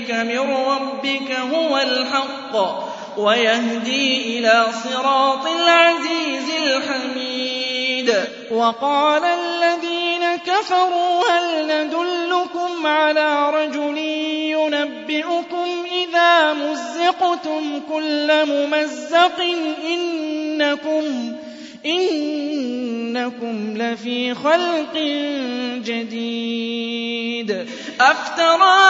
إليك من ربك هو الحق ويهدي إلى صراط العزيز الحميد. وقال الذين كفروا هل ندلكم على رجل ينبئكم إذا مزقتم كل ممزق إنكم إنكم لفي خلق جديد. أفترى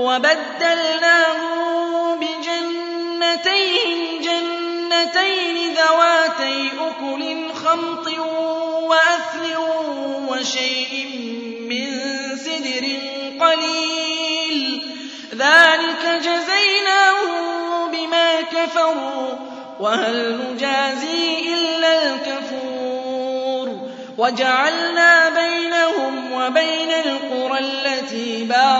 وبدلناهم بجنتيهم جنتين ذواتي أكل خمط وأثل وشيء من سدر قليل. ذلك جزيناهم بما كفروا وهل نجازي إلا الكفور. وجعلنا بينهم وبين القرى التي باركنا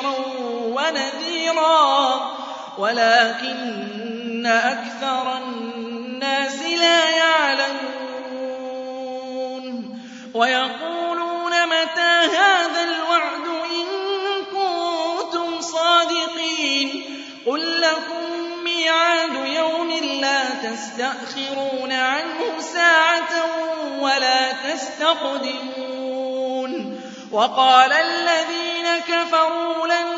بشيرا ونذيرا ولكن أكثر الناس لا يعلمون. ويقولون متى هذا الوعد إن كنتم صادقين؟ قل لكم ميعاد يوم لا تستأخرون عنه ساعة ولا تستقدمون. وقال الذين كفروا لن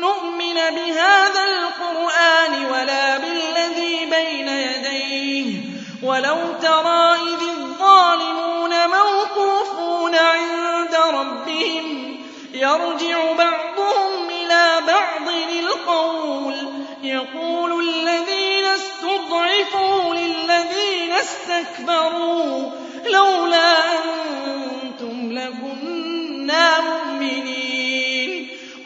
نؤمن بهذا القرآن ولا بالذي بين يديه. ولو ترى إذ الظالمون موقوفون عند ربهم يرجع بعضهم إلى بعض القول يقول الذين استضعفوا للذين استكبروا لولا أنتم لكنا مؤمنين.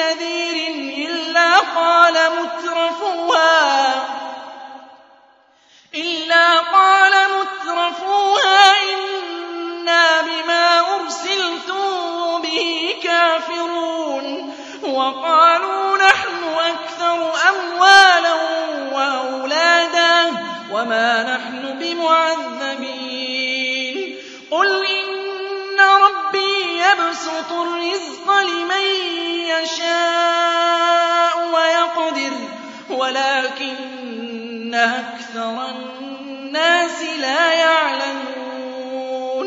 نَّذِيرٍ إِلَّا قَالَ مُتْرَفُوهَا. إِلَّا قَالَ مُتْرَفُوهَا إِنَّا بِمَا أُرْسِلْتُم بِهِ كَافِرُونَ. وَقَالُوا نَحْنُ أَكْثَرُ أَمْوَالًا وَأَوْلَادًا وَمَا نَحْنُ بِمُعَذَّبِينَ. يَبْسُطُ الرِّزْقَ لِمَن يَشَاءُ وَيَقْدِرُ وَلَٰكِنَّ أَكْثَرَ النَّاسِ لَا يَعْلَمُونَ.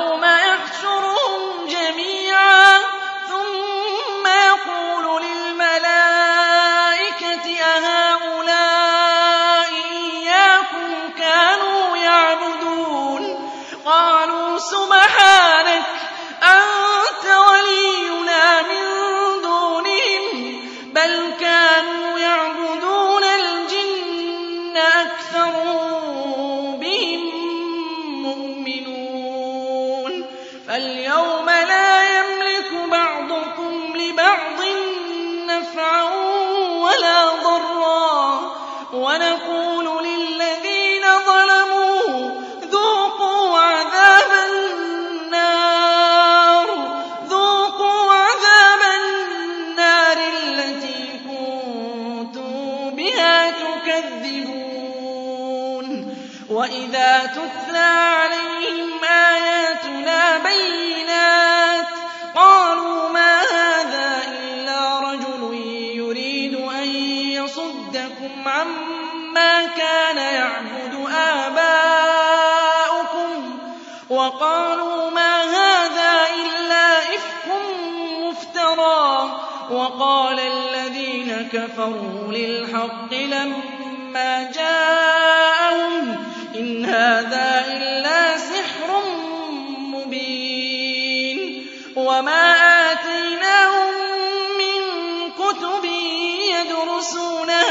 وَنَقُولُ لِلَّذِينَ ظَلَمُوا ذُوقُوا عَذَابَ النَّارِ الَّتِي كُنتُم بِهَا تُكَذِّبُونَ. وَإِذَا تُتْلَىٰ عَلَيْهِمْ آيَاتُنَا بَيِّنَاتٍ قَالُوا مَا هَٰذَا إِلَّا رَجُلٌ يُرِيدُ أَن يَصُدَّكُمْ عَمَّا كَانَ يَعْبُدُ آبَاؤُكُمْ وَقَالُوا مَا هَٰذَا إِلَّا إِفْكٌ مُّفْتَرًى وَقَالَ الَّذِينَ كَفَرُوا لِلْحَقِّ لَمَّا جَاءَهُمْ إِنْ هَٰذَا إِلَّا سِحْرٌ مُّبِينٌ وَمَا آتَيْنَاهُم مِّن كُتُبٍ يَدْرُسُونَهَا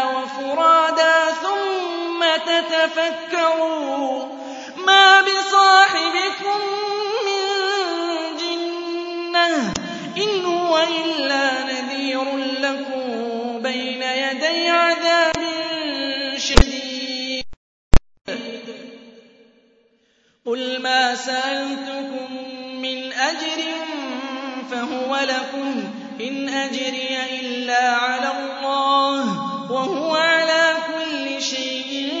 تَتَفَكَّرُوا مَا بِصَاحِبِكُم مِّن جِنَّةٍ ۚ إِنْ هُوَ إِلَّا نَذِيرٌ لَّكُم بَيْنَ يَدَيْ عَذَابٍ شَدِيدٍ قُلْ مَا سَأَلْتُكُم مِّنْ أَجْرٍ فَهُوَ لَكُمْ ۖ إِنْ أَجْرِيَ إِلَّا عَلَى اللَّهِ ۖ وَهُوَ عَلَىٰ كُلِّ شَيْءٍ